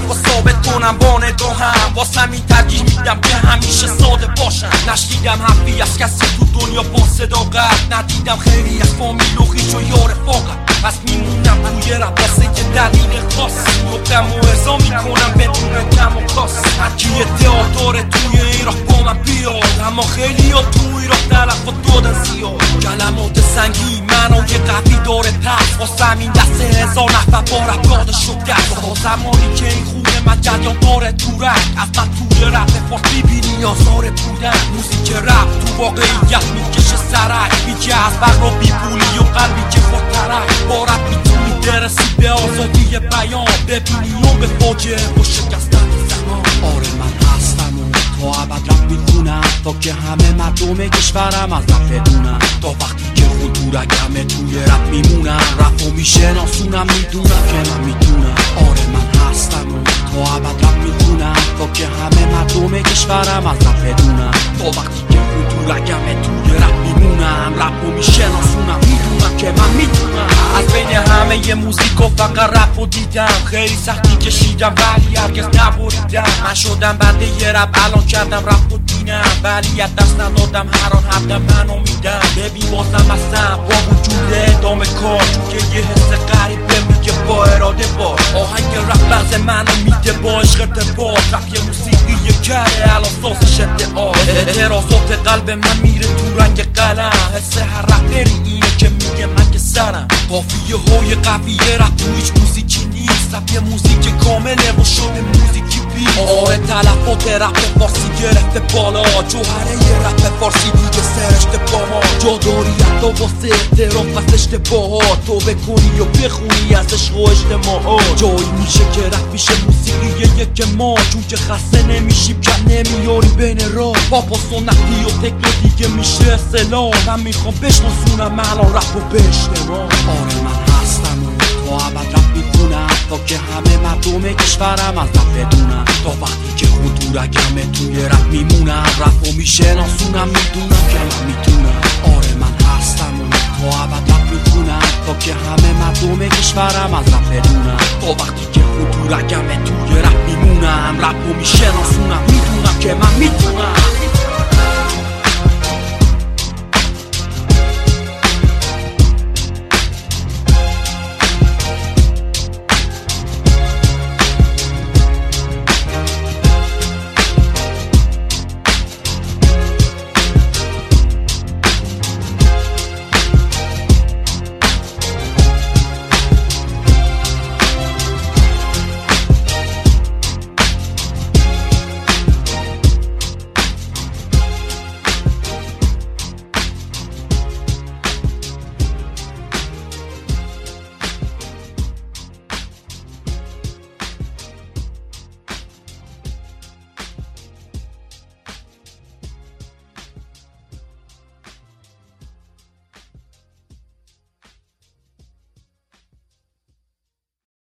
حرف و ثابت کنم با نگاهم. واسه همین ترجیح میدم که همیشه ساده باشم. نشنیدم حرفی از کسی تو دنیا با صداقت ندیدم. خیلی از فامیل و خیش و یار فاقت پس میمونم توی رب واسه که دلیل خاص. گفتم و ارزا می‌کنم بدون کم و کاس. هرکی ادعا داره توی این راه با من بیاد. اما خیلی ها توی راه تلفات دادن زیاد. کلمات سنگی منای قوی داره پس. همین دست هزار نفر با داده شد دست تا زمانی که این خونه من جریان داره تو رنگ. از من توی رب فارس می‌بینی آزار بودن. موزیک رب تو واقعیت می‌کشه سرک. میگه از بغل بی پولی و قلبی که خود با رب می‌تونی برسی به آزادی بیان. ببینی و به فاجعه و شکستن زمان. آره من هستم و تا ابد رب می‌کنم تا که همه مردم کشورم از بدونم تا وقتی رگمه توی رب میمونم رب و میشناسونم می‌دونم که من می‌دونم. آره من هستم و تا ابد رب می‌کنم تا که همه مردم کشورم از رب بدونم تا وقتی که رگمه توی رب میمونم رب و میشناسونم همه موزیک و فقط رپ و دیدم خیلی سختی کشیدم ولی هرگز نبریدم من شدم بنده یه رپ الان کردم رپ و دینم ولی از دست ندادم هر آن منو میدم ببین بازم هستم با وجود ادامه کار که یه حس غریبه میگه با اراده باش آهنگ رپ بز منو میده با عشق ارتباط رپ یه موسیقی کره الان سازش ادعا اعتراضات قلب من میره تو رنگ قلم حس هر رپری اینه که میگه سرم قافیه های قویه رپ تو هیچ موزیکی نیست. یه موزیک کامله و شده موزیکی بی آره تلفات رپ فارسی گرفته بالا. جوهره یه رپ فارسی دیگه سرشته با ما جا داری حتی واسه اعتراف از اشتباهات تو بکنی و بخونی از عشق و اجتماعات. جایی میشه که رپ میشه موسیقی یک ما چون که خسته نمیشیم کم نمیاری بین راه. پاپا سنتی و دیگه میشه سلام. من می‌خوام بشناسونم الان رپ و بشنوام آره من هستم و تا رب می‌کنم تا که همه مردم کشورم از رب بدونم تا وقتی که خود تو رگمه توی رب میمونم رب و میشناسونم می‌دونم که من می‌تونم. آره من هستم و تا ابد رب می‌کنم تا که همه مردم کشورم از رب بدونم تا وقتی که خود تو Nan mla pou mi chè nan sou nan mi Tou nan ke ma mit